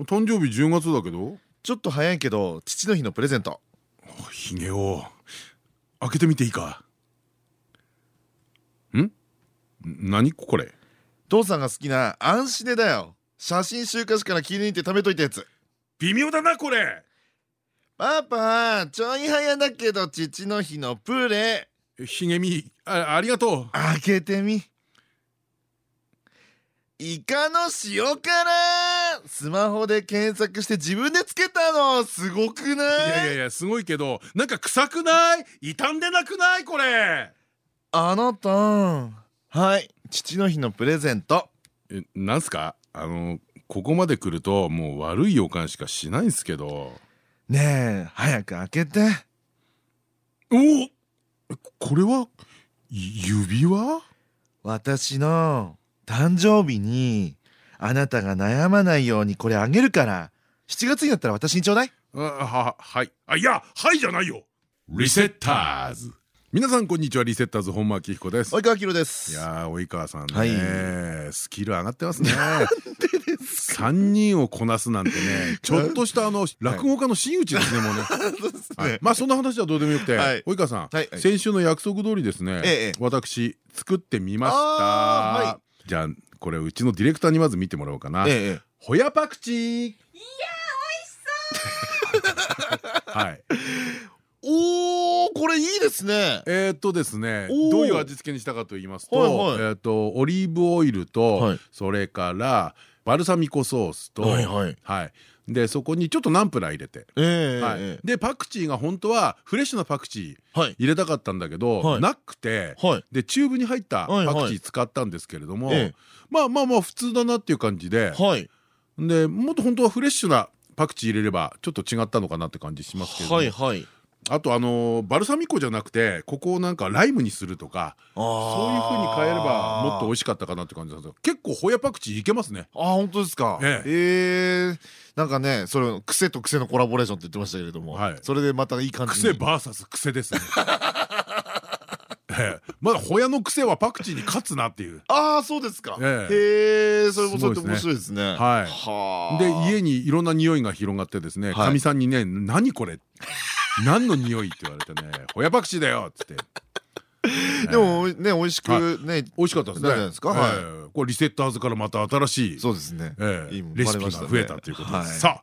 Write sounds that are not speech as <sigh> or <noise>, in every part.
誕生日10月だけど？ちょっと早いけど父の日のプレゼント。ひげを。開けてみていいか？ん？何？これ。父さんが好きなアンシネだよ。写真週刊誌から気に入って貯めといたやつ。微妙だなこれ。パパちょい早だけど父の日のプレ。ひげみ。あありがとう。開けてみ。イカの塩辛スマホで検索して自分でつけたの。すごくない？いやいやいやすごいけどなんか臭くない？傷んでなくない？これ。あなた。はい。父の日のプレゼント。えなんすか？あのここまで来るともう悪い予感しかしないんすけど。ねえ早く開けて。おおこれは指輪？私の誕生日にあなたが悩まないようにこれあげるから。7月になったら私にちょうだい。あははい。あいやはいじゃないよ。リセッターズ。皆さんこんにちはリセッターズ本間明彦です。及川明です。いや及川さんね、はい。スキル上がってますね。三人をこなすなんてねちょっとしたあの落語家の真打ちですねもうね。はい。まあそんな話はどうでもよくてはい。及川さんはい。先週の約束通りですねええ私作ってみました。じゃあこれうちのディレクターにまず見てもらおうかな。ええホヤパクチー。いや美味しそう。はい。おーこれいいですね。えーっとですねどういう味付けにしたかと言いますと,、えーっとオリーブオイルと、はい。それからバルサミコソースと、はい。はいでそこにちょっとナンプラー入れて、でパクチーが本当はフレッシュなパクチーはい。入れたかったんだけど、はい。なくて、はい。でチューブに入ったパクチー使ったんですけれども、ええ。まあまあまあ普通だなっていう感じで、はい。でもっと本当はフレッシュなパクチー入れればちょっと違ったのかなって感じしますけれども、はいはいあとあのバルサミコじゃなくてここをなんかライムにするとかそういう風に変えればもっと美味しかったかなって感じなんですけど結構ホヤパクチーいけますね。あ本当ですか。ええ。えなんかねそれ癖と癖のコラボレーションって言ってましたけれども、はい。それでまたいい感じ癖にバーサス癖ですね。<laughs> ええ。まだホヤの癖はパクチーに勝つなっていう。ああそうですか。えへえそれもそうやって面白いですね。はい。はあ。で家にいろんな匂いが広がってですねはい。かみさんにね「何これ何の匂い?」って言われてね「ホヤパクチーだよ」っつって。<laughs> でもね美味しくね美味しかったですね。じゃないですか？はい。ええ。これリセッターズからまた新しいそうですね。レシピが増えたということで。はいす。さあ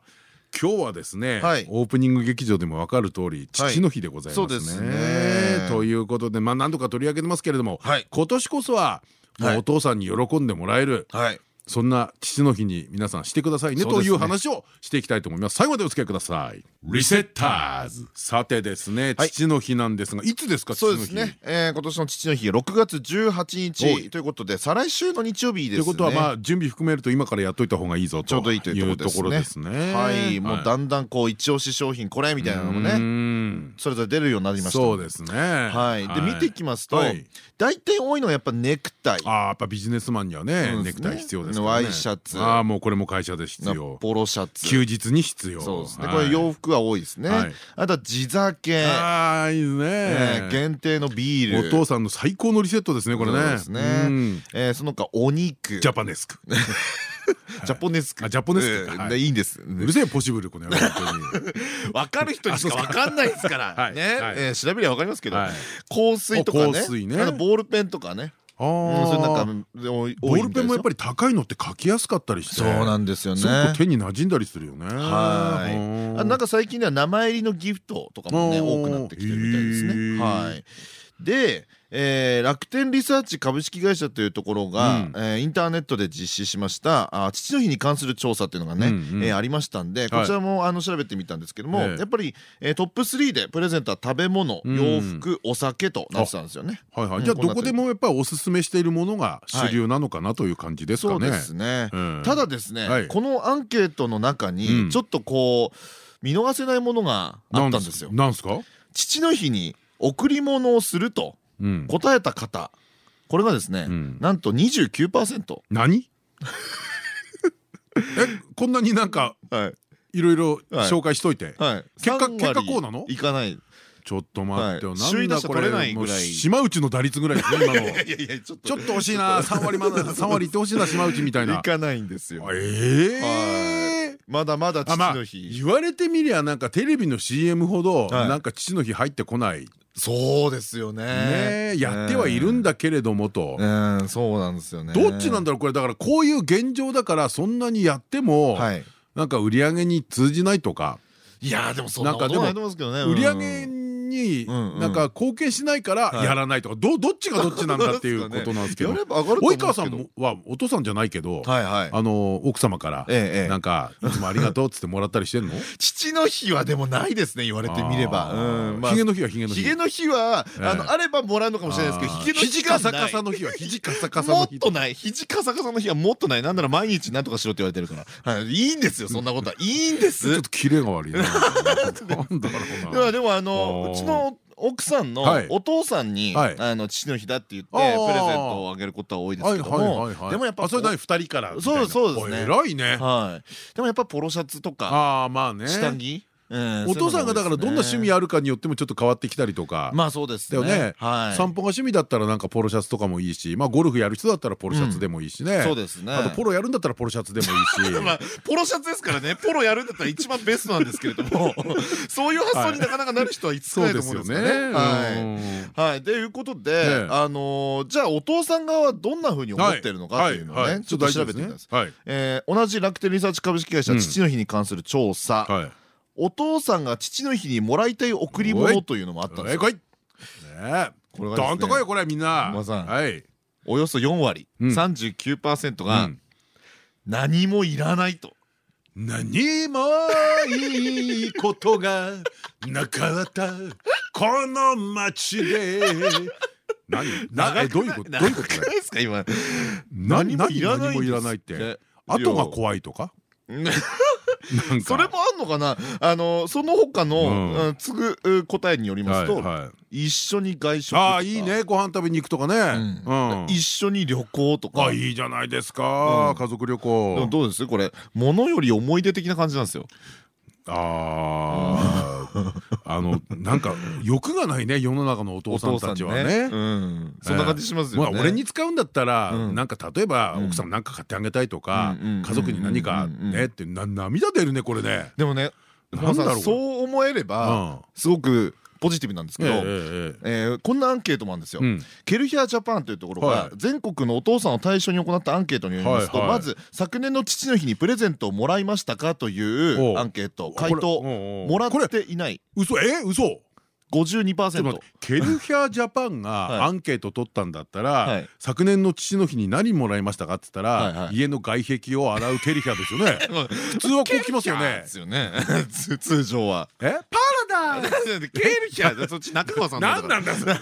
今日はですね、はい。オープニング劇場でも分かる通り父の日でございますね。そうですね。ということでまあ何度か取り上げてますけれども、はい。今年こそはお父さんに喜んでもらえる、はいそんな父の日に皆さんしてくださいねという話をしていきたいと思います。最後までお付き合いください。リセッターズ。さてですね、はい。父の日なんですがいつですか父の日。そうですね、えー、今年の父の日6月18おい。日ということで再来週の日曜日ですね。ということはまあ準備含めると今からやっといた方がいいぞとちょうどいいというところですね。はい。もうだんだんこう一押し商品これみたいなのもねねそれぞれ出るようになりました。そうですね。はい。で見ていきますとはい大体多いのはやっぱネクタイ。ああやっぱビジネスマンにはねネクタイ必要ですね。ワイシャツ。ああもうこれも会社で必要。ポロシャツ。休日に必要。そうですね。はい。これ洋服は多いですね。はい。あとは地酒。ああいいですえーね。限定のビール。お父さんの最高のリセットですねこれね。そうですね。うん。えーその他お肉。ジャパネスク。<laughs> <laughs> ジャポネスク。あジャポネスクいでい。いんです。うるせえポシブルこの野郎本当に。<laughs> 分かる人にしか分かんないですから。<laughs> はい。ね。調べりゃ分かりますけど。はい。香水とかね。ボールペンとかね。あうんそれなんあ。か多いボールペンもやっぱりり高いのって書きやすかったりして。そうなんですよね。手に馴染んだりするよね。はい。うん。あなんか最近では名前入りのギフトとかもね多くなってきてるみたいですね。はい。でえー楽天リサーチ株式会社というところが、うんえーインターネットで実施しましたあ父の日に関する調査っていうのがね、うんうんえーありましたんでこちらもあの調べてみたんですけども、ええやっぱり、えートップ3でプレゼントは食べ物うん洋服お酒となってたんですよね。はいはい、うんじゃあどこでもやっぱりおすすめしているものが主流なのかなという感じですかね。そうですね、うんただですね、はいこのアンケートの中うんにちょっとこう見逃せないものがあったんですよ。なんすか？父の日に贈り物をするとうん。答えた方これがですね、うん。なんと29%。何？<laughs> えこんなになんかはい。いろいろはい。紹介しといて、はい、結果3割結果こうなの？いかない。ちょっと待ってよ、はい。なんだこれ。島内の打率ぐらいですね今の。ちょっと。惜しいな。3割まだ3割いってほしいな島内みたいな。いかないんですよ。ええまだまだ父の日。言われてみりゃなんかテレビの CM ほどはい。なんか父の日入ってこないそうですよね。やってはいるんだけれどもとうん、そうなんですよね。どっちなんだろうこれだからこういう現状だからそんなにやってもはい。なんか売り上げに通じないとかいやーでもそんなことないと思うんですけどね。売り上げうんになんか貢献しないからはい。やらないとかどどっちがどっちなんだっていうことなんですけど。及川さんもはお父さんじゃないけど。あの奥様からなんかいつもありがとうっつってもらったりしてんの？<laughs> 父の日はでもないですね言われてみれば。あー。うんまあ。ヒゲの日はヒゲの日。ヒゲの日はええ。あのあればもらうのかもしれないですけどあー。ヒゲの日肘がない。カサの日は肘カサカサもっとない。肘カサカサの日はもっとない。なんなら毎日なんとかしろって言われてるから、はい、いいんですよそんなことは。いいんです。<laughs> ちょっとキレが悪いな。なんだろうな。<laughs> でもあのうちの奥さんのはい。お父さんに、はい。あの父の日だって言ってプレゼントをあげることは多いですけども。でもやっぱあそれ何二人からそうそうですね。お偉いね。はい。でもやっぱポロシャツとかああまあね。下着、うんお父さんがだからどんな趣味ああるかによってもちょっと変わってきたりとか。まあそうですだよね。はい。散歩が趣味だったらなんかポロシャツとかもいいしまあゴルフやる人だったらポロシャツでもいいしね。そうですね。あとポロやるんだったらポロシャツでもいいし。<laughs> まあ、ポロシャツですからねポロやるんだったら一番ベストなんですけれども。<laughs> そういう発想になかなかなる人はいつかないとですよ思うんですよね。ねはい。はい、ということで、ええ。あのーじゃあお父さん側はどんなふうに思ってるのかっていうのをね、ちょっと調べてみたす。同じ楽天リサーチ株式会社うん。父の日に関する調査、はいお父さんが父の日にもらいたい贈り物というのもあったんですこれがどんとこいよこれみん。なはい。およそ4割、うん。39%がうん。何もいらないと。何もいいことがなかった。<laughs> この街で。何なえどういうこと？どういうこと？ですか今。何何もいらない何もいらないって。後が怖いとか？<laughs> それもあんのかな？あのその他の、次ぐ答えによりますと、一緒に外食ああいいねご飯食べに行くとかね。うん。一緒に旅行とか。あいいじゃないですかうん。家族旅でも行どうです？これ物より思い出的な感じなんですよあああのなんか欲がないね世の中のお父さんたちはね。うん。そんな感じしますよね。まあ俺に使うんだったらうん。なんか例えばうん。奥さんなんか買ってあげたいとか家族に何かねってな涙出るねこれね。でもねなんだろう。さんそう思えればすごくポジティブなんですけどえええええーこんなアンケートもあるんですよ。うん。ケルヒャージャパンというところがはい。全国のお父さんを対象に行ったアンケートによりますとはいはい。まず昨年の父の日にプレゼントをもらいましたかというアンケート。回答もらっていない。嘘？え？嘘？52%って。ケルヒャージャパン <laughs> はい。がアンケート取ったんだったらはい。昨年の父の日に何もらいましたかって言ったはいはい。ら家の外壁を洗う <laughs> ケルヒャーですよね。普通はこうきますよね。ですよね。通通常は。え？パラダイス。<laughs> ケルヒャーそっち中川さんなんなんだそれ。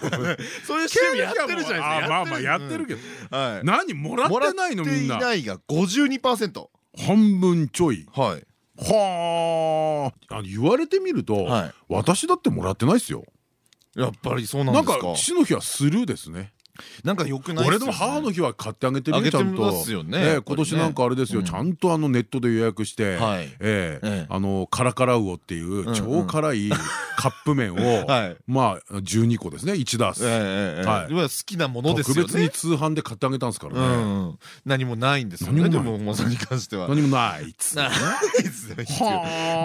そういう CM やってるじゃないですか。あまあまあやってるけど。どはい。何もらってないのもらってみんないないが52%半分ちょい。はいはあ言われてみるとはい。私だってもらってないですよ。やっぱりそうなんなんか？ですか父の日はスルーですね。なんか良くない俺でも母の日は買ってあげてるちゃんと。今年なんかあれですよ。うん。ちゃんとあのネットで予約してあのカラカラウオっていううん超辛いカップ麺を <laughs> はい。まあ12個ですね。1ダース好きなものですよね。特別に通販で買ってあげたんですからうねん。何もないんですよね。で何もさに関しては。何もないっつって <laughs> ねないですよ。は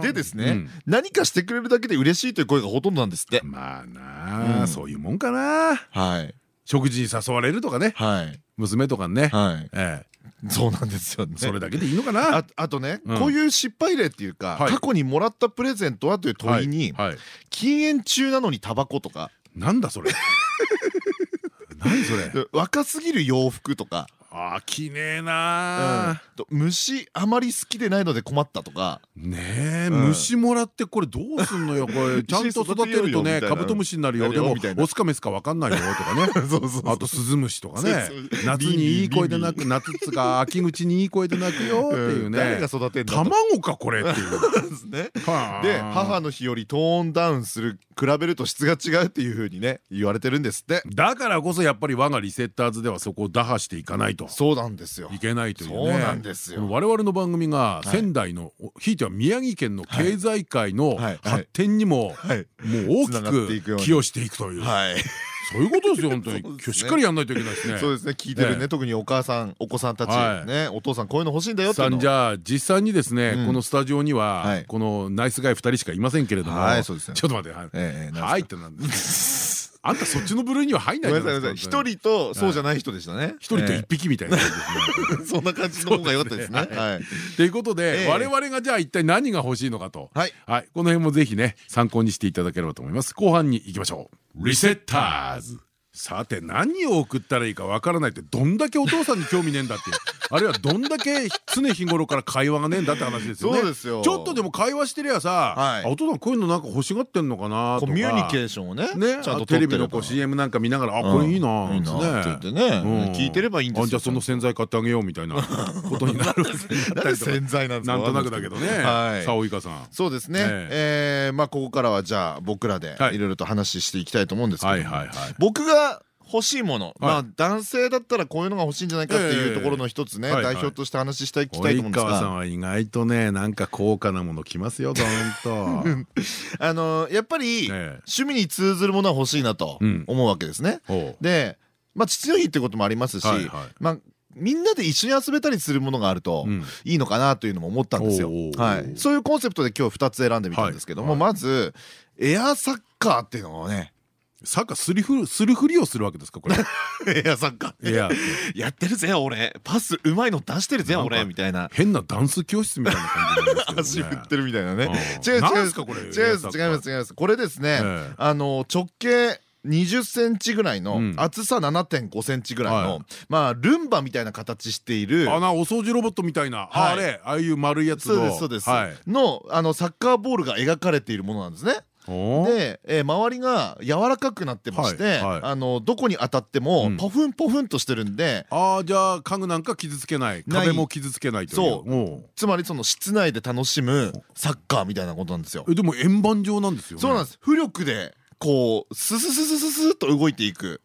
あ。ででですねうん。何かしてくれるだけで嬉しいという声がほとんどなんですって。まあなあうん。そういうもんかな。はい。食事に誘われるとかね。はい。娘とかね。はい。ええ。そうなんですよね。それだけでいいのかな。ああとね、うん。こういう失敗例っていうか、はい。過去にもらったプレゼントはという問いに、はい。はい。禁煙中なのにタバコとか。なんだそれ。<laughs> 何それ。で若すぎる洋服とかあーきねえなー。と虫あまり好きでないので困ったとか。ねえうん。虫もらってこれどうすんのよこれ。<laughs> ちゃんと育てるとねカブトムシになるよ。でもオスかメスか分かんないよとかね。<laughs> そうそうあとスズムシとかね。夏にいい声で鳴く夏っつうか秋口にいい声で鳴くよっていうね。誰が育てんだと。卵かこれっていう。<laughs> ね。はあ。で母の日よりトーンダウンする比べると質が違うっていうふうにね言われてるんですって。だからこそやっぱり我がリセッターズではそこを打破していかないとそうなんですよ。いけないというね。そうなんですよ。この我々の番組が仙台のひいては宮城県の経済界の発展にもはい。もう大きく寄与していくという。はい。そういうことですよ本当に。今日しっかりやんないといけないですね。そうですね。聞いてるええね。特にお母さんお子さんたちはい。ねお父さんこういうの欲しいんだよってじゃあ実際にですね、うん。このスタジオには、はい。このナイスガイ2人しかいませんけれども、はいそうですよちょっと待って、はいってなんですあんたそっちの部類には入んない一人とそうじゃない人でしたね。一人と一匹みたいな感じですね。え <laughs> えそんな感じの方が良かったですね。ということで、ええ。我々がじゃあ一体何が欲しいのかと、はい。はい、この辺もぜひね参考にしていただければと思います。後半に行きましょう。リセッターズさて何を送ったらいいかわからないってどんだけお父さんに興味ねえんだっていう。<laughs> あるいはどんだけ常日頃から会話がねえんだって話ですよね。そうですよ。ちょっとでも会話してりゃさ、はい。あお父さんこういうのなんか欲しがってんのかなとか。コミュニケーションをねね、ちゃんとテレビのこう CM なんか見ながら「あこれいいな」って言ってね。うん。聞いてればいいんですよ。あじゃあその洗剤買ってあげようみたいな <laughs> ことになるなんで洗剤なんなんとなくだけどね。<laughs> はい。さあ及川さん。そうですね。え。えーまあここからはじゃあ僕らではい。いろいろと話していきたいと思うんですけども。はいはいはい。僕が欲しいもの、はい。まあ男性だったらこういうのが欲しいんじゃないかっていうところの一つね、代表として話したいきたいと思うん及ですが。川さんは意外とねなんか高価なものきますよどーんと。<laughs> あのやっぱり、ええ。趣味に通ずるものは欲しいなとうん。思うわけですね。で、まあ、父の日ってこともありますし、まあみんなで一緒に遊べたりするものがあるとうん。いいのかなというのも思ったんですよ。はい、そういうコンセプトで今日2つ選んでみたんですけども、はい。まずエアサッカーっていうのをねサッカーすりふるするふりをするわけですかこれ。<laughs> エアサッカー。いや。やってるぜ俺。パスうまいの出してるぜ俺みたいな。変なダンス教室みたいな感じね。<laughs> 足振ってるみたいなね。うん。違う違う。なんすかこれ違います違います違います。これですね、ええ。あの直径20センチぐらいの、うん。厚さ7.5センチぐらいの、はい。まあルンバみたいな形しているあなお掃除ロボットみたいな、あはい。れああいう丸いやつそうのですそうです、はい、のあのサッカーボールが描かれているものなんですね。で、えー周りが柔らかくなってまして、はいはい。あのどこに当たってもうん。ポフンポフンとしてるんで、ああじゃあ家具なんか傷つけない。壁も傷つけないという。そう。おつまりその室内で楽しむサッカーみたいなことなんですよ。えでも円盤状なんですよね。そうなんです。浮力でこうススススススッと動いていく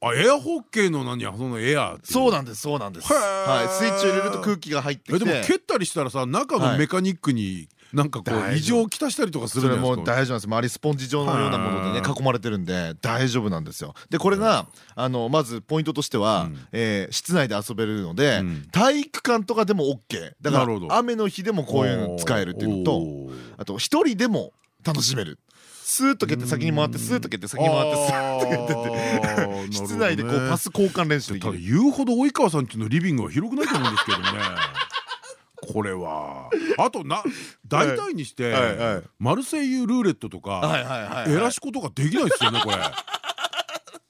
あエアホッケーの何やそのエアそうなんですそうなんですはいスイッチを入れると空気が入ってきてえでも蹴ったりしたらさ中のメカニックになんかこう異常をきたしたりとかするそれもう大丈夫なんです。周りスポンジ状のようなものでねはい。囲まれてるんで大丈夫なんですよ。でこれがあのまずポイントとしてはうん。えー室内で遊べるのでうん。体育館とかでも OK だから雨の日でもこういうの使えるっていうのとあと一人でも楽しめる。スーッと蹴って先に回ってスーッと蹴って先に回ってスーッと蹴ってって。室内でこうパス交換練習できる。言うほど及川さんちのリビングは広くないと思うんですけどねこれは。あとな大体にしてマルセイユルーレットとかはいはいはいエラシコとかできないですよねこれ。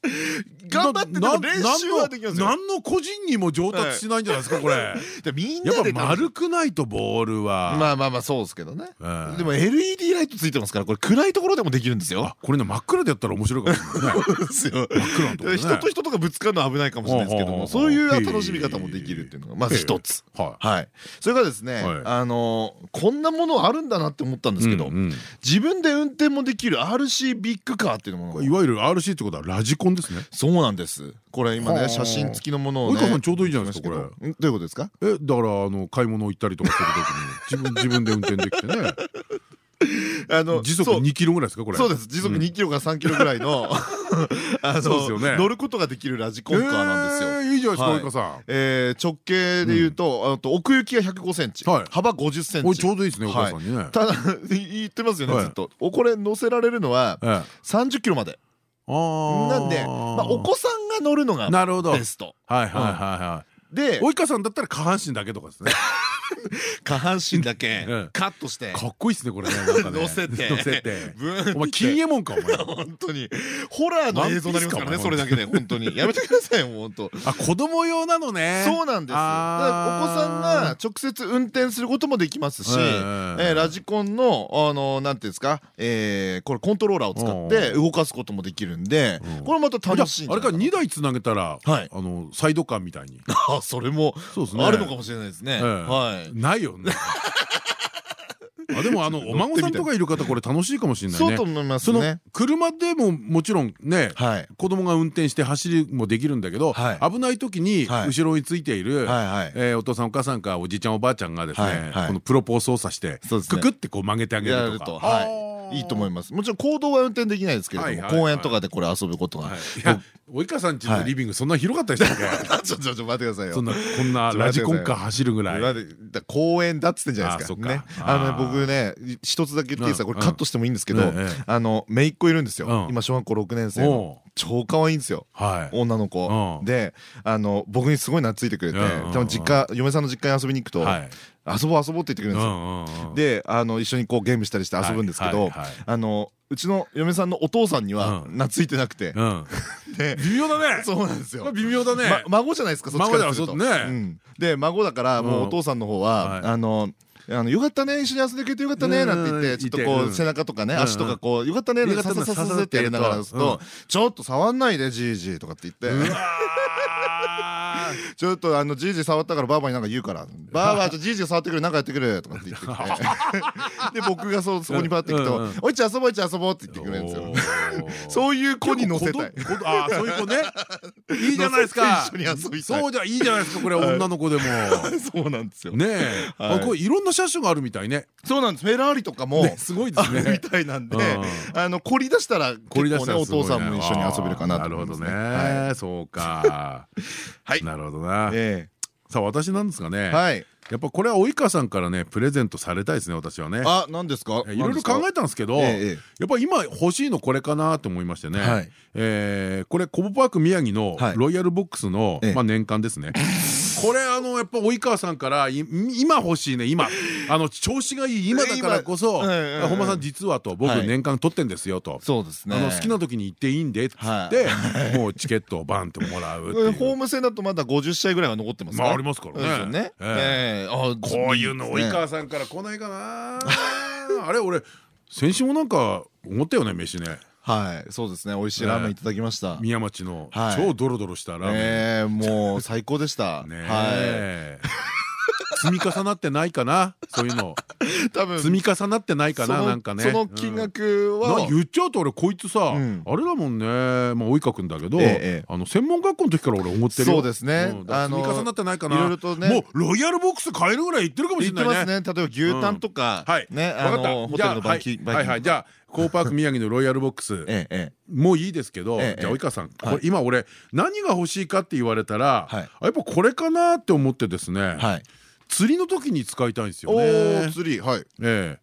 <laughs> 頑張ってでも練習はできますよ。何の個人にも上達しないんじゃないですかこれ。<laughs> でみんやっぱなで丸くないとボールは。まあまあまあそうですけどね。ええ。でも LED ライトついてますからこれ暗いところでもできるんですよ。あこれね真っ暗でやったら面白いかもしれない <laughs> ですよ。人と人とかぶつかるのは危ないかもしれないですけどもそういう楽しみ方もできるっていうのがまず一つ。ははい。それからですねはい。あのこんなものあるんだなって思ったんですけど自分で運転もできる RC ビッグカーっていうも。のがいわゆる RC ってことはラジコンですね。そうなんです。これ今はあ。ね写真付きのものをね。さんちょうどいいじゃないですかこれ。んどういうことですか。えだからあの買い物行ったりとかするときに <laughs> 自分自分で運転できてね。<laughs> あの時速そう。2キロぐらいですかこれ。そうです。時速うん。2キロから3キロぐらいの <laughs> あそうですよね。の乗ることができるラジコンカーなんですよ。えーいいじゃないですか。えー直径でいうとあと奥行きが105センチ。はい。幅50センおいちチょうどいいですねお母さんにね。ただ言ってますよねはい。ずっと。おこれ乗せられるのはええ。30キロまでなんでまあお子さんが乗るのがなるほど。はいベストはいはいはで及川さんだったら下半身だけとかですね。<laughs> 下半身だけ <laughs> うん。カットして。かっこいいっすねこれね <laughs> 乗せて。乗せて。お前金右衛門かお前。本当に。ホラーの映像になりますからねそれだけで本当に。やめてくださいよ本当。あ子供用なのね。そうなんですお子さんが直接運転することもできますし、ラジコンのあのなんていうんですか、えーこれコントローラーを使って動かすこともできるんで、うん。これまた楽しいああれか2台つなげたらはい。あのサイドカーみたいに。あそれもあるのかもしれないですね。ええはい。ないよね <laughs> あでもあのお孫さんとかいる方これ楽しいかもしれないね。そうと思いますそのね。車でももちろんねはい。子供が運転して走りもできるんだけどはい。危ない時にはい。後ろについているお父さんお母さんかおじいちゃんおばあちゃんがですねこのプロポー操作してククってこう曲げてあげやるとかはい。いいと思います。もちろん公道は運転できないですけれども公園とかでこれ遊ぶことが。及川さんちのリビングそんな広かったでしたっけちょちょちょ待ってくださいよ。そんなこんなラジコンカー走るぐらい。公園だっつってんじゃないですか。ね。あのね僕ね一つだけ言っていいですか？これカットしてもいいんですけどあの姪っ子いるんですよ。う。ん。今小学校6年生の。超可愛いんですよ。はい。女の子。うん。であの僕にすごい懐いてくれてうん。うんうん多分実家嫁さんの実家に遊びに行くとはい。遊ぼう遊ぼうって言ってくれるんですよ。よであの一緒にこうゲームしたりして遊ぶんですけどあのうちの嫁さんのお父さんにはうん。懐いてなくて。<laughs> 微妙だね。そうなんですよ。微妙だね。ま孫じゃないですかそっちからすると。孫だよそうね。うん。で孫だからもうお父さんの方ははい。あのあのよかったね一緒に遊んでくれてよかったねなんて言ってうん。ちょっとこいうて背中とかねうん。足とかこうよかったねよかったねさささささってやりながらするとちょっと触んないでじいじとかって言ってちょっとあのじいじ触ったからばあばになんか言うから「ばあばじいじが触ってくるなんかやってくる」とかって言って。き <laughs> てで僕がそうそこにパッて行くとうんうん「おいち遊ぼうおいち遊ぼう」って言ってくれるんですよ。ー。<laughs> そういう子に乗せたい。あーそういう子ね。いいじゃないですか。一緒に遊びそうじゃいいじゃないですかこれ女の子でも。<laughs> そうなんですよ。ねえ。これいろんな車種があるみたいね。そうなんです。フェラーリとかもねすごいですあるみねたいなんでうん、あの凝り出したら凝り出した結構ねお父さんも一緒に遊べるかなとなるほどね。そうか。はい。なるほどなえさあ私なんですがね。えはい。やっぱこれは及川さんからねプレゼントされたいですね私はね。あ、何ですか？いろいろ考えたんですけど、ええやっぱり今欲しいのこれかなと思いましてね、はい。えーこれコボパーク宮城のはい。ロイヤルボックスの、ええ。まあ、年間ですね。<laughs> これあのやっぱ及川さんからい今欲しいね今。あの調子がいい <laughs> 今だからこそ本間さん実はと僕はい。年間取ってんですよと。そうですね。好きな時に行っていいんでっつって、もうチケットをバンってもらう <laughs> ホーム戦だとまだ50試合ぐらいは残ってますかまあありますからね。こういうの及川さんから来ないかな。あれ俺先週もなんか思ったよね飯ねはい、そうですね。美味しいラーメンいただきました。宮町のはい超ドロドロしたラーメンええもう最高でした。<laughs> ね積み重なってないかな？そういうの。い。<laughs> 多分。積み重なってないかな？なんかね。その金額うん。は。な言っちゃうと俺こいつさ、うん。あれだもんね。まあ及川君だけど、あの専門学校の時から俺思ってるよ。そうですね。積み重なってないかな。いろいろとね。もうロイヤルボックス買えるぐらい言ってるかもしれないね。ますね。例えば牛タンとかはい。ね分かった。あのホテルのバイキンじゃあはい。はいはい。じゃあコーパーク宮城のロイヤルボックス。もういいですけど、ええじゃあ及川さん、今俺何が欲しいかって言われたら、やっぱこれかなって思ってですね、えはい。釣りの時に使いたいんですよおね。お。釣りはい。ええ。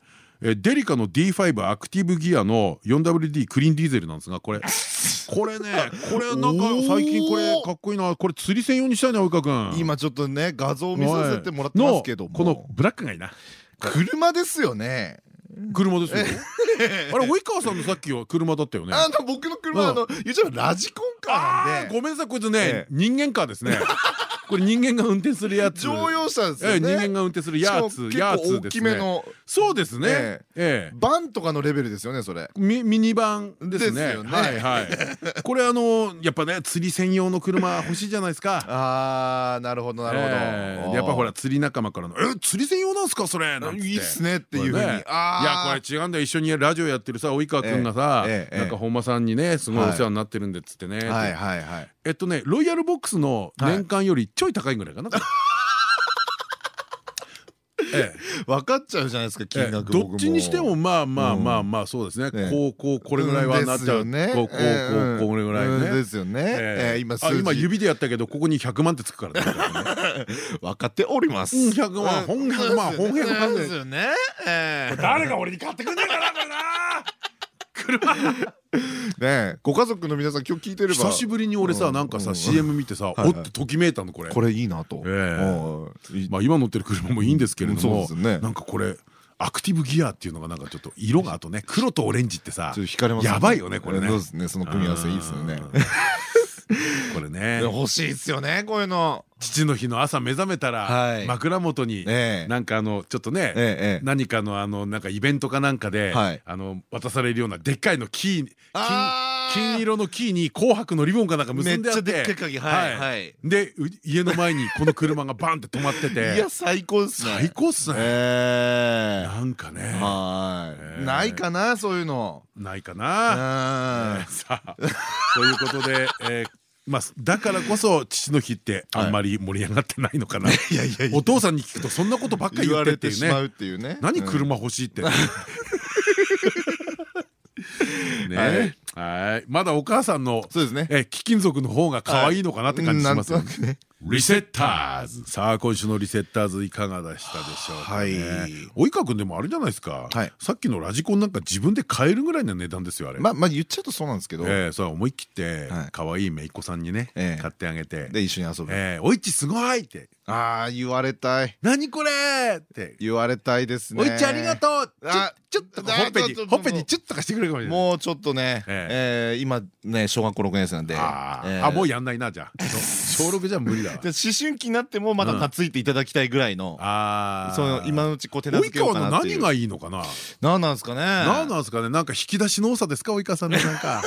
えーデリカの D5 アクティブギアの 4WD クリーンディーゼルなんですがこれ。これねこれなんか最近これかっこいいな。これ釣り専用にしたいな及川君。今ちょっとね画像を見させてもらってますけどこのブラックがいいな。車ですよね。車ですよ。あれ及川さんのさっきは車だったよね。<laughs> あの僕の車あの言っちゃラジコンカーあなんで。ーごめんなさい。こいつねええ。人間カーですねこれ人間が運転するやつ乗用車ですね。人間が運転するやつやつですねきめのそうですねえええバンとかのレベルですよねそれ。ミミニバンですね。はいはい。<laughs> これあのやっぱね釣り専用の車欲しいじゃないですか。ああなるほどなるほど。やっぱほら釣り仲間からの「え釣り専用なんすかそれ」いいっすねっていうふうに。いやこれ違うんだよ一緒にラジオやってるさ及川君がさなんか本間さんにねすごいお世話になってるんでっつってねはいはいはい。えっとねロイヤルボックスの年間よりちょい高いぐらいかな。<laughs> ええ。分かっちゃうじゃないですか金額どっちにしてもまあまあまあうんまあそうですね。ええこうこうこれぐらいはなっちゃう。こうこうこうこれぐらいね。ですよね。今指でやったけどここに100万ってつくからね。<laughs> 分かっております。うん100万本100万本100万で。すよね。ええ。誰が俺に買ってくんねえかなこれな。<laughs> 車 <laughs> ねご家族の皆さん今日聞いてれば。久しぶりに俺さなんかさ CM 見てさおっとときめいたのこれ。これいいなと。まあ今乗ってる車もいいんですけれどもなんかこれアクティブギアっていうのがなんかちょっと色があとね黒とオレンジってさやばいよねこれね。そうですね。その組み合わせいいですよねこれね。<laughs> 欲しいっすよねこういうの。父の日の朝目覚めたら枕元になんかあのちょっとね何かのあのなんかイベントかなんかであの渡されるようなでっかいのキー金色のキーに紅白のリボンかなんか結んであってで家の前にこの車がバンって止まってて。い <laughs> や最高っすね。最高っすね。なんかね。ないかなそういうの。ないかな。<laughs> さあ。ということでまあだからこそ父の日ってあんまり盛り上がってないのかな。<laughs> お父さんに聞くとそんなことばっかり言ってっていうね。何車欲しいって。<laughs> ね。はい。まだお母さんのそうですね。貴金属の方が可愛いのかなって感じしますよねリセッターズ。さあ今週のリセッターズいかがでしたでしょうかね。及川君でもあれじゃないですか。さっきのラジコンなんか自分で買えるぐらいの値段ですよあれ。まあ言っちゃうとそうなんですけど。そう思い切って可愛い姪っ子さんにね買ってあげて。で一緒に遊ぶ「おいちすごい!」って。ああ言われたい。何これって。言われたいですね。おいちありがとう。ちょっとほっぺにほっぺにチュッとかしてくれるかもしれない。もうちょっとねえ今ね小学校6年生なんで。あもうやんないなじゃあ。小6じゃ無理だ。わ思春期になってもまだ懐いていただきたいぐらいのその今のうちこう手なずけようかなっていう。何がいいのかな？何なんですかね？何なんですかね？なんか引き出しの多さですか？及川さんねなんか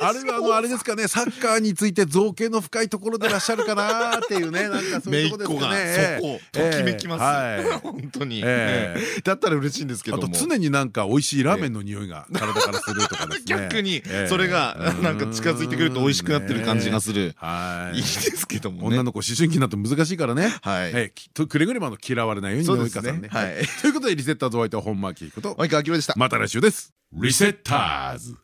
あれはあのあれですかね。サッカーについて造形の深いところでいらっしゃるかなっていうね。なんかそういうとこですかね。そこときめきます。本当に。だったら嬉しいんですけども。あと常になんか美味しいラーメンの匂いが体からするとかですね。逆にそれがなんか近づいてくると美味しくなってる感じがする。い。いですけども女の子思春期になって難しいからね。くれぐれも嫌われないように及川さんね。ということでリセッターズお相手は本間明彦と及川明でした。また来週です。リセッターズ